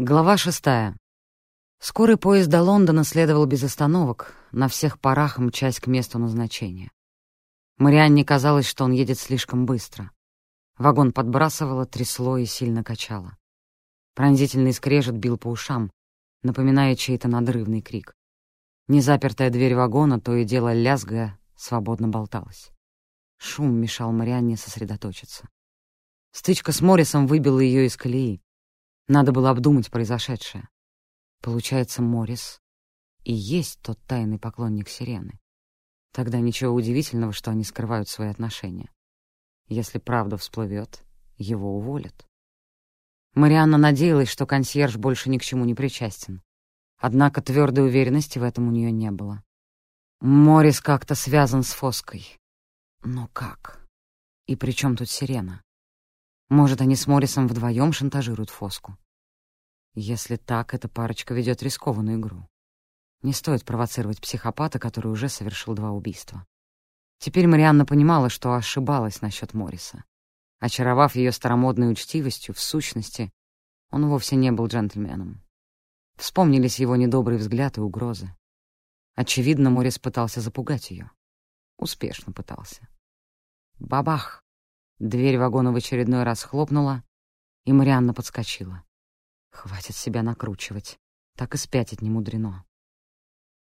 Глава шестая. Скорый поезд до Лондона следовал без остановок, на всех парах мчась к месту назначения. Марианне казалось, что он едет слишком быстро. Вагон подбрасывало, трясло и сильно качало. Пронзительный скрежет бил по ушам, напоминая чей-то надрывный крик. Незапертая дверь вагона, то и дело лязгая, свободно болталась. Шум мешал Марианне сосредоточиться. Стычка с Моррисом выбила ее из колеи. Надо было обдумать произошедшее. Получается, Моррис и есть тот тайный поклонник Сирены. Тогда ничего удивительного, что они скрывают свои отношения. Если правда всплывет, его уволят. Марианна надеялась, что консьерж больше ни к чему не причастен. Однако твердой уверенности в этом у нее не было. Моррис как-то связан с Фоской. Но как? И при чем тут Сирена? Может, они с Моррисом вдвоем шантажируют Фоску? Если так, эта парочка ведет рискованную игру. Не стоит провоцировать психопата, который уже совершил два убийства. Теперь Марианна понимала, что ошибалась насчет Морриса. Очаровав ее старомодной учтивостью, в сущности, он вовсе не был джентльменом. Вспомнились его недобрый взгляд и угрозы. Очевидно, Моррис пытался запугать ее. Успешно пытался. Бабах! Дверь вагона в очередной раз хлопнула, и Марианна подскочила. Хватит себя накручивать, так и спятить не мудрено.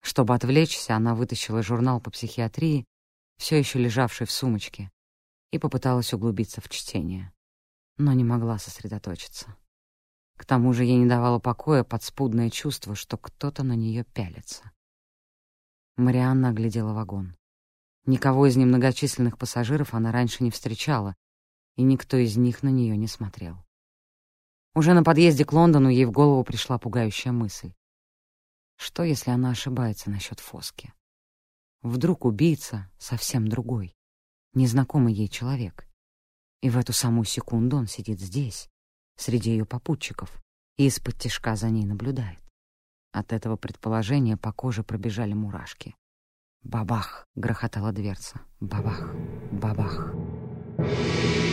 Чтобы отвлечься, она вытащила журнал по психиатрии, все еще лежавший в сумочке, и попыталась углубиться в чтение, но не могла сосредоточиться. К тому же ей не давало покоя подспудное чувство, что кто-то на нее пялится. Марианна оглядела вагон. Никого из немногочисленных пассажиров она раньше не встречала, и никто из них на нее не смотрел. Уже на подъезде к Лондону ей в голову пришла пугающая мысль. Что, если она ошибается насчет Фоски? Вдруг убийца совсем другой, незнакомый ей человек. И в эту самую секунду он сидит здесь, среди ее попутчиков, и из-под тишка за ней наблюдает. От этого предположения по коже пробежали мурашки. «Бабах!» — грохотала дверца. «Бабах! Бабах!» Thank you.